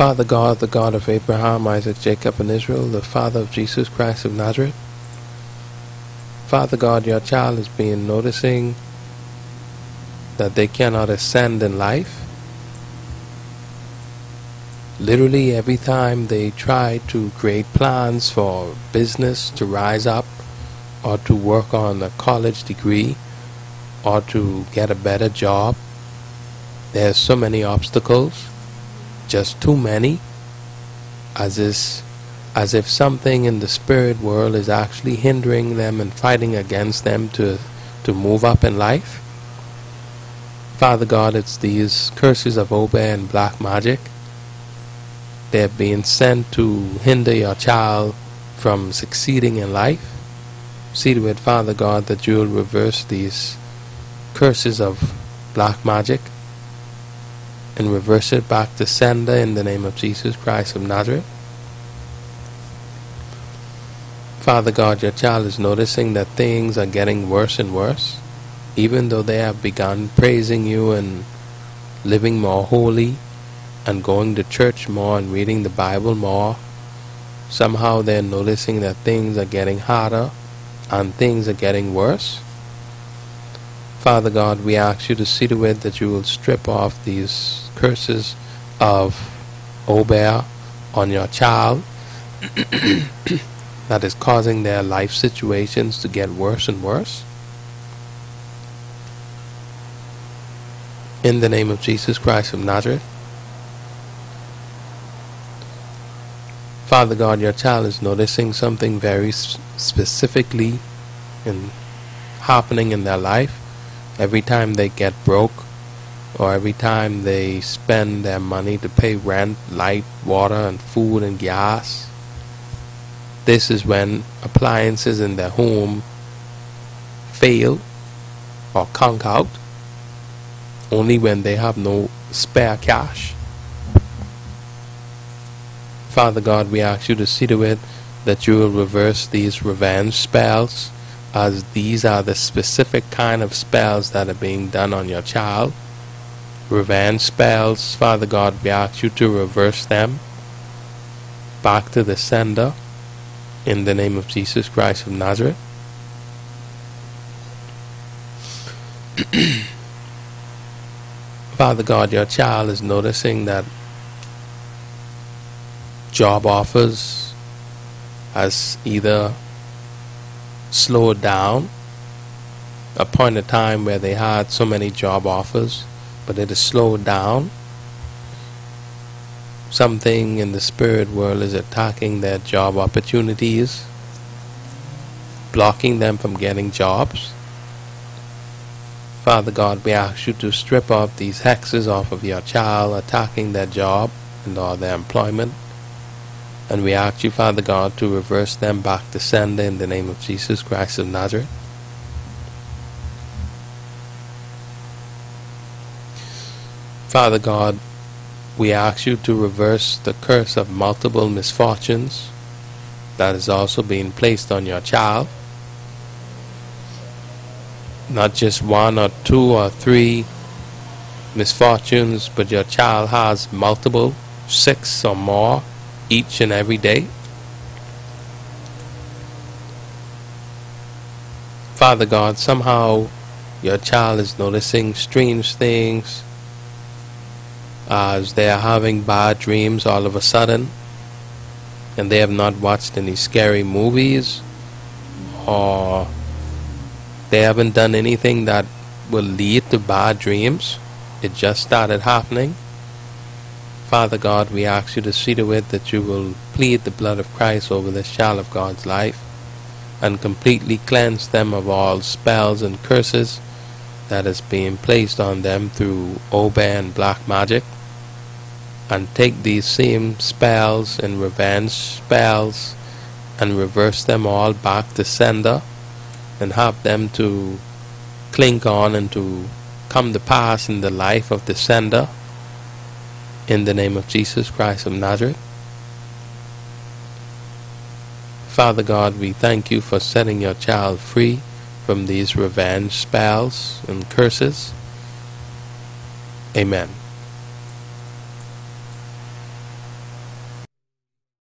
Father God, the God of Abraham, Isaac, Jacob, and Israel, the Father of Jesus Christ of Nazareth. Father God, your child is being noticing that they cannot ascend in life. Literally, every time they try to create plans for business to rise up, or to work on a college degree, or to get a better job, there's so many obstacles just too many, as is as if something in the spirit world is actually hindering them and fighting against them to to move up in life. Father God, it's these curses of Obeah and black magic. They're being sent to hinder your child from succeeding in life. See to it, Father God, that you'll reverse these curses of black magic and reverse it back to sender in the name of Jesus Christ of Nazareth. Father God, your child is noticing that things are getting worse and worse, even though they have begun praising you and living more holy and going to church more and reading the Bible more. Somehow they're noticing that things are getting harder and things are getting worse. Father God, we ask you to see to it that you will strip off these curses of Obeah on your child that is causing their life situations to get worse and worse. In the name of Jesus Christ of Nazareth. Father God, your child is noticing something very specifically in happening in their life every time they get broke or every time they spend their money to pay rent, light, water, and food and gas. This is when appliances in their home fail or conk out only when they have no spare cash. Father God, we ask you to see to it that you will reverse these revenge spells as these are the specific kind of spells that are being done on your child. Revenge spells, Father God, we ask you to reverse them back to the sender in the name of Jesus Christ of Nazareth. Father God, your child is noticing that job offers has either slowed down. A point in time where they had so many job offers, but it has slowed down. Something in the spirit world is attacking their job opportunities, blocking them from getting jobs. Father God, we ask you to strip off these hexes off of your child, attacking their job and all their employment. And we ask you, Father God, to reverse them back to sender in the name of Jesus Christ of Nazareth. Father God, we ask you to reverse the curse of multiple misfortunes that is also being placed on your child. Not just one or two or three misfortunes, but your child has multiple, six or more each and every day. Father God, somehow your child is noticing strange things as they are having bad dreams all of a sudden and they have not watched any scary movies or they haven't done anything that will lead to bad dreams. It just started happening. Father God, we ask you to see to it that you will plead the blood of Christ over this child of God's life and completely cleanse them of all spells and curses that is being placed on them through Obeah and black magic. And take these same spells and revenge spells and reverse them all back to sender and have them to clink on and to come to pass in the life of the sender in the name of Jesus Christ of Nazareth. Father God, we thank you for setting your child free from these revenge spells and curses. Amen.